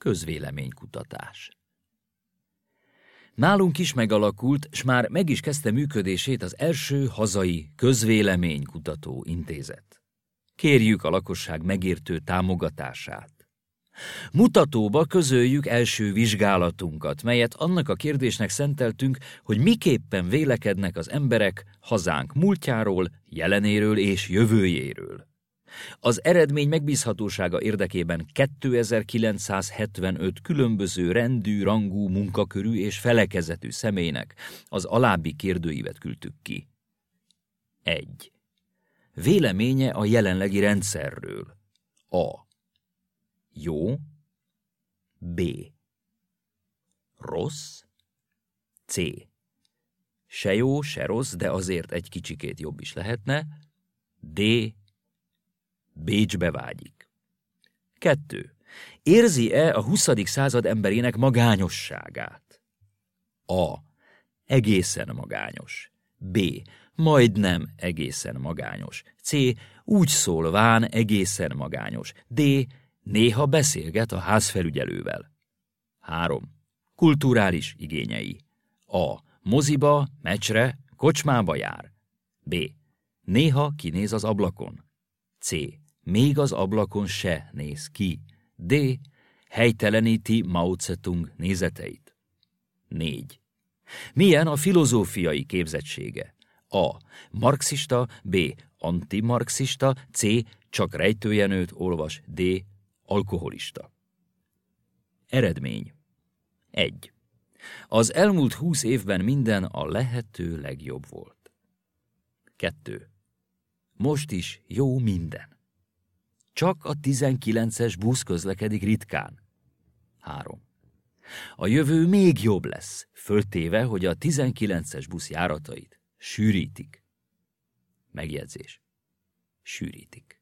Közvéleménykutatás. Nálunk is megalakult, s már meg is kezdte működését az első hazai közvéleménykutató intézet. Kérjük a lakosság megértő támogatását. Mutatóba közöljük első vizsgálatunkat, melyet annak a kérdésnek szenteltünk, hogy miképpen vélekednek az emberek hazánk múltjáról, jelenéről és jövőjéről. Az eredmény megbízhatósága érdekében 2975 különböző rendű, rangú, munkakörű és felekezetű személynek az alábbi kérdőívet küldtük ki. 1. Véleménye a jelenlegi rendszerről. A. Jó. B. Rossz. C. Se jó, se rossz, de azért egy kicsikét jobb is lehetne. D. Bécsbe vágyik. 2. Érzi-e a 20. század emberének magányosságát? A. Egészen magányos. B. Majdnem egészen magányos. C. Úgy szólván egészen magányos. D. Néha beszélget a házfelügyelővel. 3. Kulturális igényei. A. Moziba, meccsre, kocsmába jár. B. Néha kinéz az ablakon. C. Még az ablakon se néz ki. D. Helyteleníti Mao Zedong nézeteit. 4. Milyen a filozófiai képzettsége? A. Marxista, B. Antimarxista, C. Csak rejtőjenőt olvas, D. Alkoholista. Eredmény 1. Az elmúlt húsz évben minden a lehető legjobb volt. 2. Most is jó minden. Csak a 19-es busz közlekedik ritkán. 3. A jövő még jobb lesz, föltéve, hogy a 19-es busz járatait sűrítik. Megjegyzés. Sűrítik.